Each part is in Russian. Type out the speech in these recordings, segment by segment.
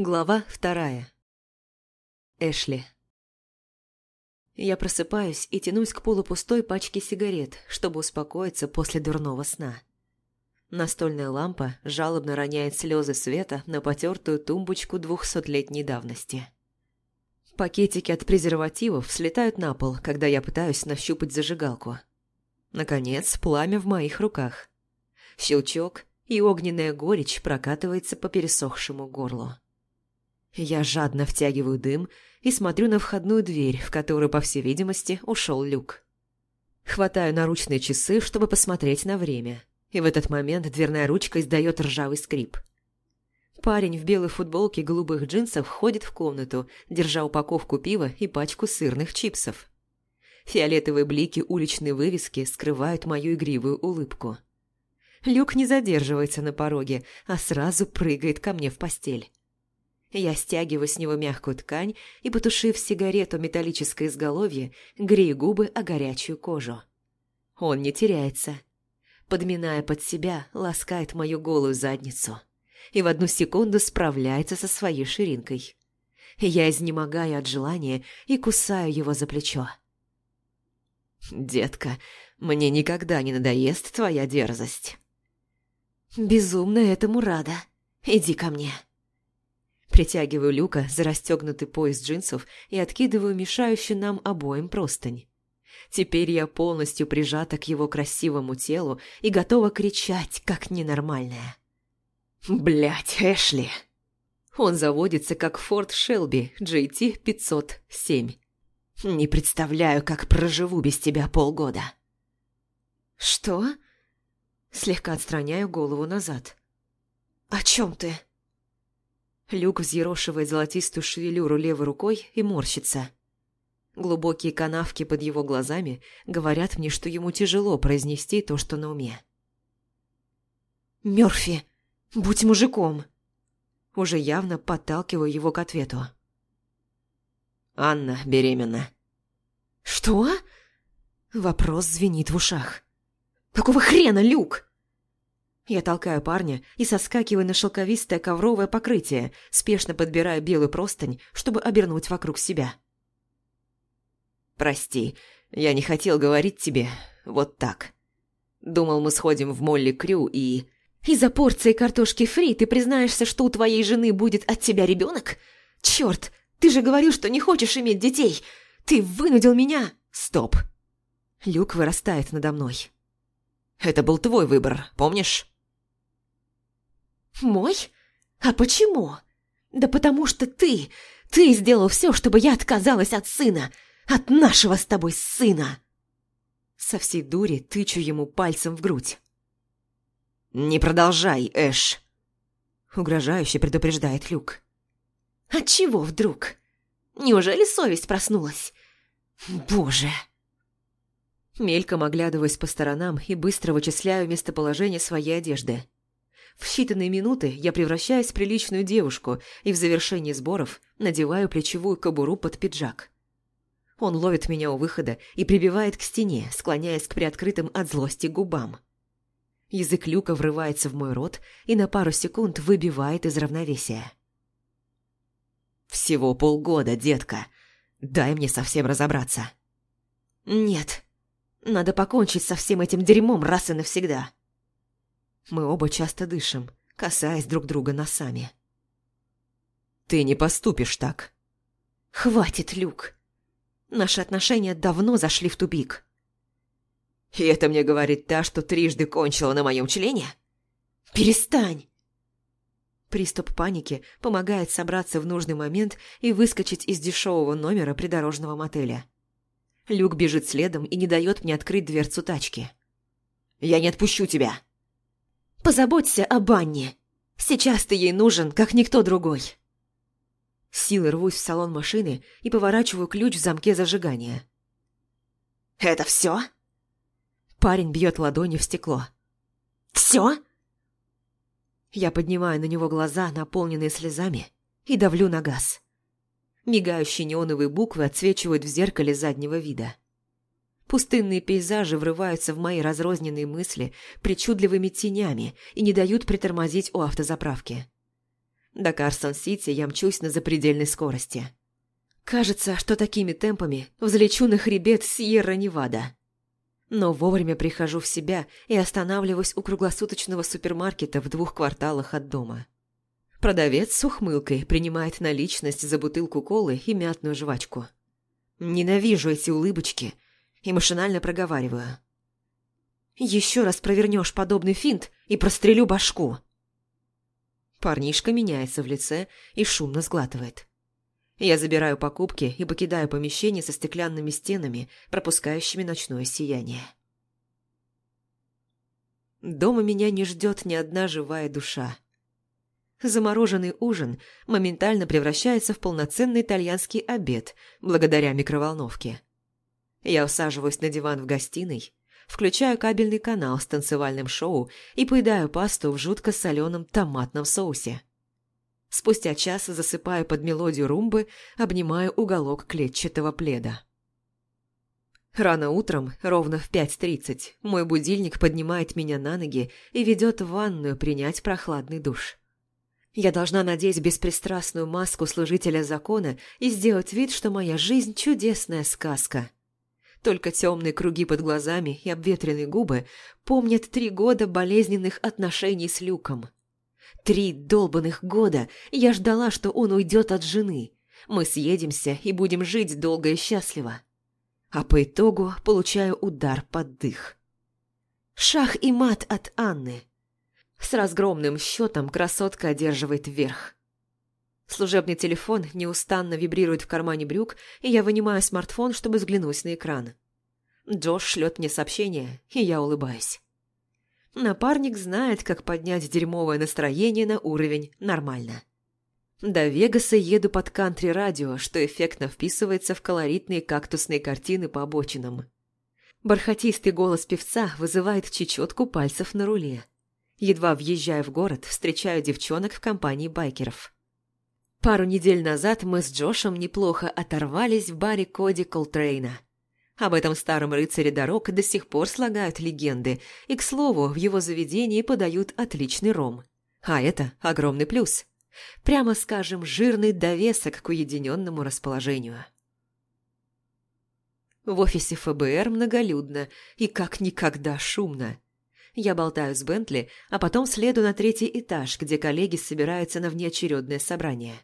Глава вторая. Эшли. Я просыпаюсь и тянусь к полупустой пачке сигарет, чтобы успокоиться после дурного сна. Настольная лампа жалобно роняет слезы света на потертую тумбочку двухсотлетней давности. Пакетики от презервативов слетают на пол, когда я пытаюсь нащупать зажигалку. Наконец, пламя в моих руках. Щелчок, и огненная горечь прокатывается по пересохшему горлу. Я жадно втягиваю дым и смотрю на входную дверь, в которую, по всей видимости, ушел люк. Хватаю наручные часы, чтобы посмотреть на время, и в этот момент дверная ручка издает ржавый скрип. Парень в белой футболке и голубых джинсах входит в комнату, держа упаковку пива и пачку сырных чипсов. Фиолетовые блики уличной вывески скрывают мою игривую улыбку. Люк не задерживается на пороге, а сразу прыгает ко мне в постель. Я стягиваю с него мягкую ткань и, потушив сигарету металлическое изголовье, грею губы о горячую кожу. Он не теряется. Подминая под себя, ласкает мою голую задницу. И в одну секунду справляется со своей ширинкой. Я изнемогаю от желания и кусаю его за плечо. «Детка, мне никогда не надоест твоя дерзость». «Безумно этому рада. Иди ко мне». Притягиваю Люка за расстегнутый пояс джинсов и откидываю мешающую нам обоим простынь. Теперь я полностью прижата к его красивому телу и готова кричать, как ненормальная. Блять, Эшли!» Он заводится, как Форд Шелби GT507. «Не представляю, как проживу без тебя полгода». «Что?» Слегка отстраняю голову назад. «О чем ты?» Люк взъерошивает золотистую шевелюру левой рукой и морщится. Глубокие канавки под его глазами говорят мне, что ему тяжело произнести то, что на уме. «Мёрфи, будь мужиком!» Уже явно подталкиваю его к ответу. «Анна беременна». «Что?» Вопрос звенит в ушах. «Какого хрена, Люк?» Я толкаю парня и соскакиваю на шелковистое ковровое покрытие, спешно подбирая белую простынь, чтобы обернуть вокруг себя. «Прости, я не хотел говорить тебе вот так. Думал, мы сходим в Молли Крю и...» «Из-за порции картошки фри ты признаешься, что у твоей жены будет от тебя ребенок? Черт, ты же говорил, что не хочешь иметь детей! Ты вынудил меня!» «Стоп!» Люк вырастает надо мной. «Это был твой выбор, помнишь?» «Мой? А почему? Да потому что ты, ты сделал все, чтобы я отказалась от сына, от нашего с тобой сына!» Со всей дури тычу ему пальцем в грудь. «Не продолжай, Эш!» Угрожающе предупреждает Люк. «Отчего вдруг? Неужели совесть проснулась? Боже!» Мельком оглядываюсь по сторонам и быстро вычисляю местоположение своей одежды. В считанные минуты я превращаюсь в приличную девушку и в завершении сборов надеваю плечевую кобуру под пиджак. Он ловит меня у выхода и прибивает к стене, склоняясь к приоткрытым от злости губам. Язык люка врывается в мой рот и на пару секунд выбивает из равновесия. «Всего полгода, детка. Дай мне совсем разобраться». «Нет. Надо покончить со всем этим дерьмом раз и навсегда». Мы оба часто дышим, касаясь друг друга носами. «Ты не поступишь так». «Хватит, Люк. Наши отношения давно зашли в тупик». «И это мне говорит та, что трижды кончила на моем члене?» «Перестань!» Приступ паники помогает собраться в нужный момент и выскочить из дешевого номера придорожного мотеля. Люк бежит следом и не дает мне открыть дверцу тачки. «Я не отпущу тебя!» Позаботься о Банне. Сейчас ты ей нужен, как никто другой. Силой рвусь в салон машины и поворачиваю ключ в замке зажигания. «Это все?» Парень бьет ладонью в стекло. «Все?» Я поднимаю на него глаза, наполненные слезами, и давлю на газ. Мигающие неоновые буквы отсвечивают в зеркале заднего вида. Пустынные пейзажи врываются в мои разрозненные мысли причудливыми тенями и не дают притормозить у автозаправки. До Карсон-Сити я мчусь на запредельной скорости. Кажется, что такими темпами взлечу на хребет Сьерра-Невада. Но вовремя прихожу в себя и останавливаюсь у круглосуточного супермаркета в двух кварталах от дома. Продавец с ухмылкой принимает наличность за бутылку колы и мятную жвачку. Ненавижу эти улыбочки и машинально проговариваю. «Еще раз провернешь подобный финт и прострелю башку!» Парнишка меняется в лице и шумно сглатывает. Я забираю покупки и покидаю помещение со стеклянными стенами, пропускающими ночное сияние. Дома меня не ждет ни одна живая душа. Замороженный ужин моментально превращается в полноценный итальянский обед благодаря микроволновке. Я усаживаюсь на диван в гостиной, включаю кабельный канал с танцевальным шоу и поедаю пасту в жутко соленом томатном соусе. Спустя час засыпаю под мелодию румбы, обнимаю уголок клетчатого пледа. Рано утром, ровно в 5.30, мой будильник поднимает меня на ноги и ведет в ванную принять прохладный душ. Я должна надеть беспристрастную маску служителя закона и сделать вид, что моя жизнь – чудесная сказка. Только темные круги под глазами и обветренные губы помнят три года болезненных отношений с Люком. Три долбанных года я ждала, что он уйдет от жены. Мы съедемся и будем жить долго и счастливо. А по итогу получаю удар под дых. Шах и мат от Анны – с разгромным счетом красотка одерживает верх. Служебный телефон неустанно вибрирует в кармане брюк, и я вынимаю смартфон, чтобы взглянуть на экран. Джош шлет мне сообщение, и я улыбаюсь. Напарник знает, как поднять дерьмовое настроение на уровень «нормально». До Вегаса еду под кантри-радио, что эффектно вписывается в колоритные кактусные картины по обочинам. Бархатистый голос певца вызывает чечетку пальцев на руле. Едва въезжая в город, встречаю девчонок в компании байкеров. Пару недель назад мы с Джошем неплохо оторвались в баре Коди Колтрейна. Об этом старом рыцаре дорог до сих пор слагают легенды, и, к слову, в его заведении подают отличный ром. А это огромный плюс. Прямо скажем, жирный довесок к уединенному расположению. В офисе ФБР многолюдно и как никогда шумно. Я болтаю с Бентли, а потом следую на третий этаж, где коллеги собираются на внеочередное собрание.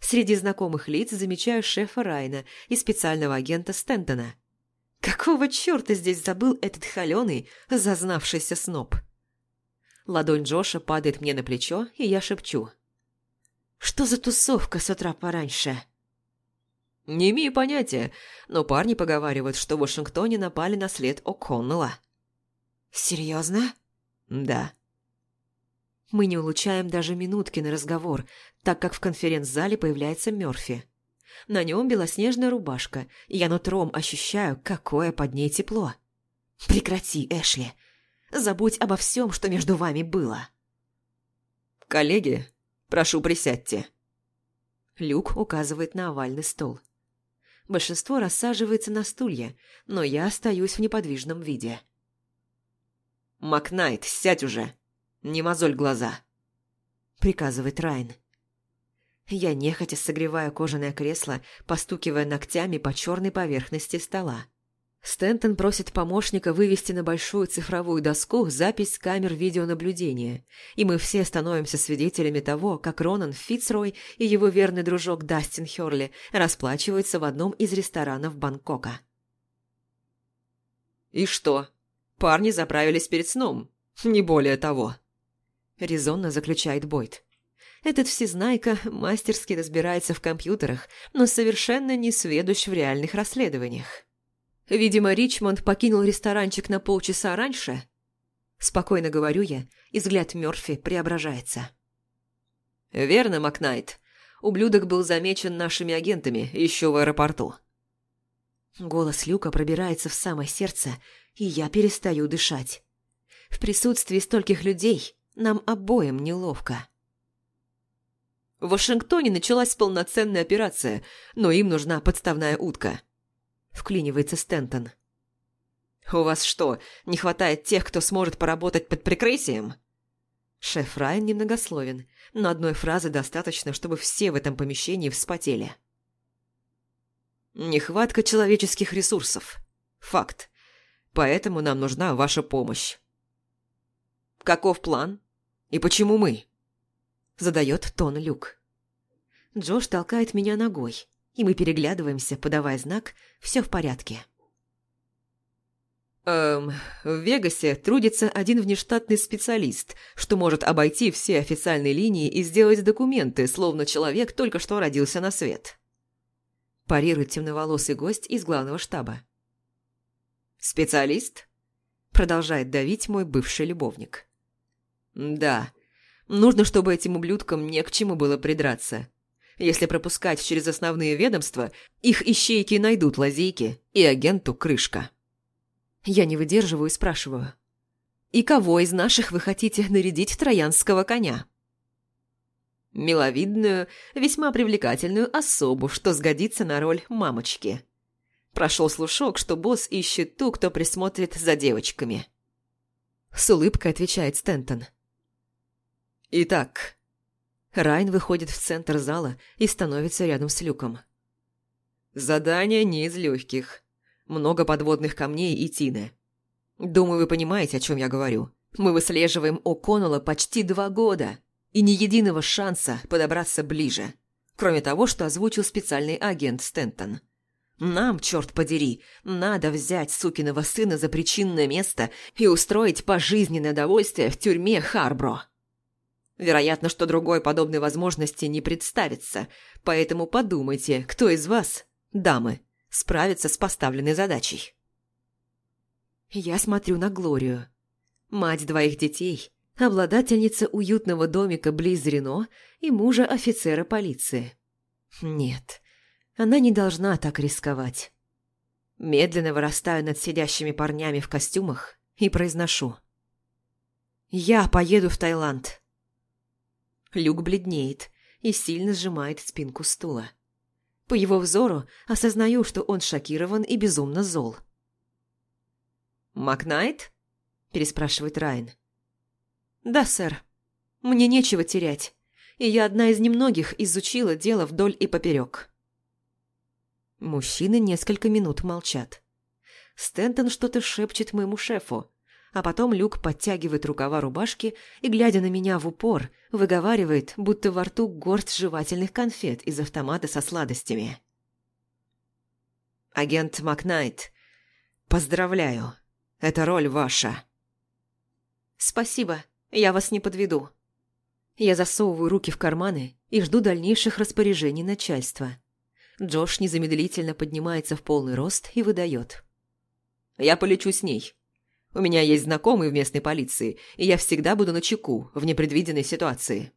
Среди знакомых лиц замечаю шефа Райна и специального агента Стентона. Какого черта здесь забыл этот холеный, зазнавшийся сноб? Ладонь Джоша падает мне на плечо, и я шепчу. «Что за тусовка с утра пораньше?» «Не имею понятия, но парни поговаривают, что в Вашингтоне напали на след О'Коннелла». «Серьезно?» «Да». Мы не улучаем даже минутки на разговор, так как в конференц-зале появляется Мёрфи. На нем белоснежная рубашка, и я нутром ощущаю, какое под ней тепло. «Прекрати, Эшли. Забудь обо всем, что между вами было». «Коллеги, прошу, присядьте». Люк указывает на овальный стол. Большинство рассаживается на стулья, но я остаюсь в неподвижном виде. «Макнайт, сядь уже! Не мозоль глаза!» Приказывает Райн. Я нехотя согреваю кожаное кресло, постукивая ногтями по черной поверхности стола. Стентон просит помощника вывести на большую цифровую доску запись камер видеонаблюдения, и мы все становимся свидетелями того, как Ронан Фицрой и его верный дружок Дастин Хёрли расплачиваются в одном из ресторанов Бангкока. «И что?» Парни заправились перед сном. Не более того. Резонно заключает Бойд. Этот всезнайка мастерски разбирается в компьютерах, но совершенно не сведущ в реальных расследованиях. Видимо, Ричмонд покинул ресторанчик на полчаса раньше. Спокойно говорю я, и взгляд Мёрфи преображается. «Верно, Макнайт. Ублюдок был замечен нашими агентами еще в аэропорту». Голос Люка пробирается в самое сердце, и я перестаю дышать. В присутствии стольких людей нам обоим неловко. В Вашингтоне началась полноценная операция, но им нужна подставная утка. Вклинивается Стентон. «У вас что, не хватает тех, кто сможет поработать под прикрытием?» Шеф Райан немногословен, но одной фразы достаточно, чтобы все в этом помещении вспотели. Нехватка человеческих ресурсов. Факт. Поэтому нам нужна ваша помощь. Каков план? И почему мы? Задает тон Люк. Джош толкает меня ногой, и мы переглядываемся, подавая знак «все в порядке». Эм, в Вегасе трудится один внештатный специалист, что может обойти все официальные линии и сделать документы, словно человек только что родился на свет. Парирует темноволосый гость из главного штаба. «Специалист?» Продолжает давить мой бывший любовник. «Да, нужно, чтобы этим ублюдкам не к чему было придраться. Если пропускать через основные ведомства, их ищейки найдут лазейки, и агенту крышка». Я не выдерживаю и спрашиваю. «И кого из наших вы хотите нарядить в троянского коня?» Миловидную, весьма привлекательную особу, что сгодится на роль мамочки. Прошел слушок, что босс ищет ту, кто присмотрит за девочками. С улыбкой отвечает Стентон. «Итак...» Райн выходит в центр зала и становится рядом с люком. «Задание не из легких много подводных камней и тины. Думаю, вы понимаете, о чем я говорю. Мы выслеживаем О'Коннелла почти два года, и ни единого шанса подобраться ближе, кроме того, что озвучил специальный агент Стентон. Нам, черт подери, надо взять сукиного сына за причинное место и устроить пожизненное удовольствие в тюрьме Харбро. Вероятно, что другой подобной возможности не представится, поэтому подумайте, кто из вас, дамы, справиться с поставленной задачей. Я смотрю на Глорию. Мать двоих детей, обладательница уютного домика близ Рено и мужа офицера полиции. Нет, она не должна так рисковать. Медленно вырастаю над сидящими парнями в костюмах и произношу. «Я поеду в Таиланд». Люк бледнеет и сильно сжимает спинку стула. По его взору осознаю, что он шокирован и безумно зол. «Макнайт?» – переспрашивает Райан. «Да, сэр. Мне нечего терять, и я одна из немногих изучила дело вдоль и поперек». Мужчины несколько минут молчат. Стентон что-то шепчет моему шефу, а потом Люк подтягивает рукава рубашки и, глядя на меня в упор, выговаривает, будто во рту горсть жевательных конфет из автомата со сладостями. «Агент Макнайт, поздравляю, эта роль ваша». «Спасибо, я вас не подведу». Я засовываю руки в карманы и жду дальнейших распоряжений начальства. Джош незамедлительно поднимается в полный рост и выдает. «Я полечу с ней». У меня есть знакомые в местной полиции, и я всегда буду на чеку в непредвиденной ситуации».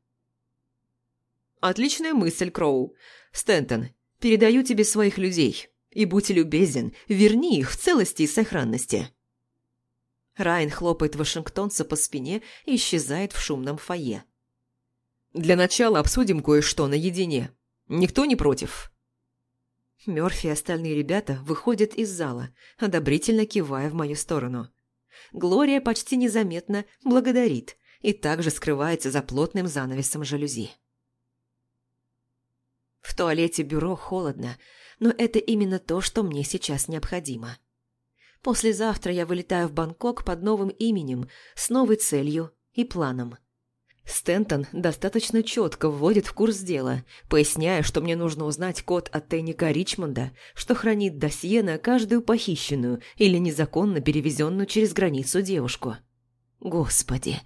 «Отличная мысль, Кроу. Стентон, передаю тебе своих людей. И будь любезен, верни их в целости и сохранности». Райан хлопает Вашингтонца по спине и исчезает в шумном фойе. «Для начала обсудим кое-что наедине. Никто не против?» Мёрфи и остальные ребята выходят из зала, одобрительно кивая в мою сторону. Глория почти незаметно благодарит и также скрывается за плотным занавесом жалюзи. В туалете бюро холодно, но это именно то, что мне сейчас необходимо. Послезавтра я вылетаю в Бангкок под новым именем, с новой целью и планом. Стентон достаточно четко вводит в курс дела, поясняя, что мне нужно узнать код от тайника Ричмонда, что хранит досье на каждую похищенную или незаконно перевезенную через границу девушку. Господи,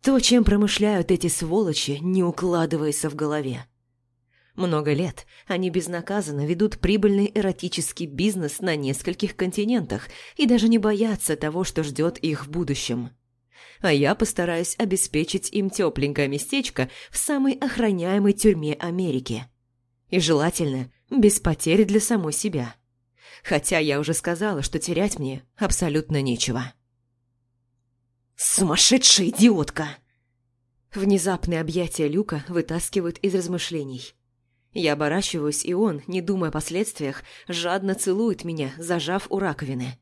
то, чем промышляют эти сволочи, не укладывается в голове. Много лет они безнаказанно ведут прибыльный эротический бизнес на нескольких континентах и даже не боятся того, что ждет их в будущем а я постараюсь обеспечить им тепленькое местечко в самой охраняемой тюрьме Америки. И желательно без потерь для самой себя. Хотя я уже сказала, что терять мне абсолютно нечего. «Сумасшедшая идиотка!» Внезапные объятия Люка вытаскивают из размышлений. Я оборачиваюсь, и он, не думая о последствиях, жадно целует меня, зажав у раковины.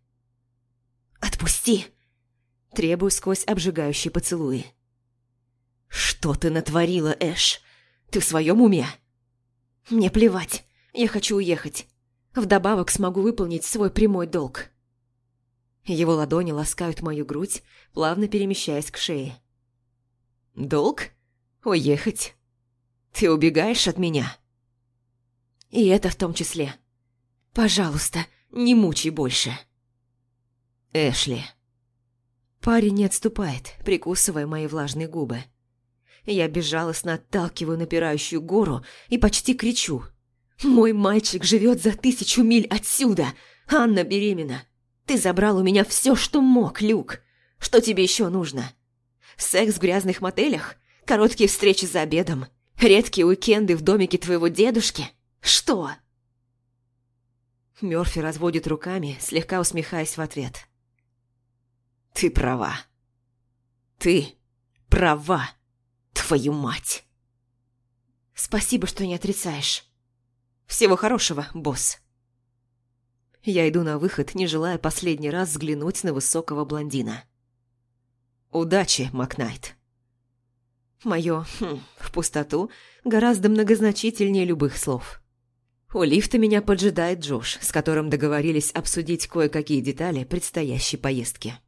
«Отпусти!» Требую сквозь обжигающие поцелуи. «Что ты натворила, Эш? Ты в своем уме?» «Мне плевать. Я хочу уехать. Вдобавок смогу выполнить свой прямой долг». Его ладони ласкают мою грудь, плавно перемещаясь к шее. «Долг? Уехать? Ты убегаешь от меня?» «И это в том числе. Пожалуйста, не мучай больше». «Эшли». Парень не отступает, прикусывая мои влажные губы. Я безжалостно отталкиваю напирающую гору и почти кричу. «Мой мальчик живет за тысячу миль отсюда! Анна беременна! Ты забрал у меня все, что мог, Люк! Что тебе еще нужно? Секс в грязных мотелях? Короткие встречи за обедом? Редкие уикенды в домике твоего дедушки? Что?» Мёрфи разводит руками, слегка усмехаясь в ответ. «Ты права. Ты права, твою мать!» «Спасибо, что не отрицаешь. Всего хорошего, босс». Я иду на выход, не желая последний раз взглянуть на высокого блондина. «Удачи, Макнайт!» Мое хм, в пустоту гораздо многозначительнее любых слов. У лифта меня поджидает Джош, с которым договорились обсудить кое-какие детали предстоящей поездки.